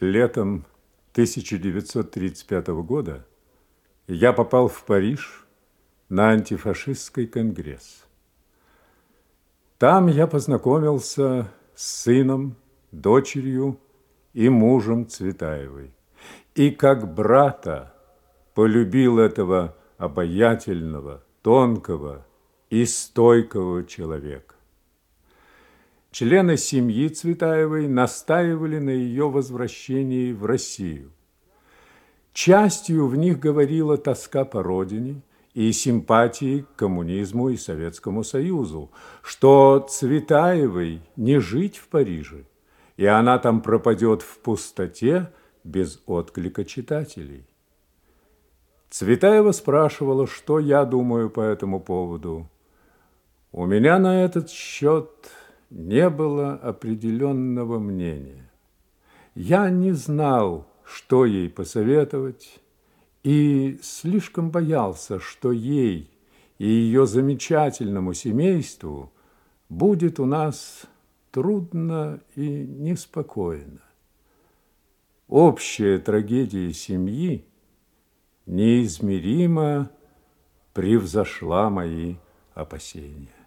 Летом 1935 года я попал в Париж на антифашистский конгресс. Там я познакомился с сыном, дочерью и мужем Цветаевой. И как брата полюбил этого обаятельного, тонкого и стойкого человека. Члены семьи Цветаевой настаивали на ее возвращении в Россию. Частью в них говорила тоска по родине и симпатии к коммунизму и Советскому Союзу, что Цветаевой не жить в Париже, и она там пропадет в пустоте без отклика читателей. Цветаева спрашивала, что я думаю по этому поводу. У меня на этот счет не было определенного мнения. Я не знал, что ей посоветовать, и слишком боялся, что ей и ее замечательному семейству будет у нас трудно и неспокойно. Общая трагедия семьи неизмеримо превзошла мои опасения.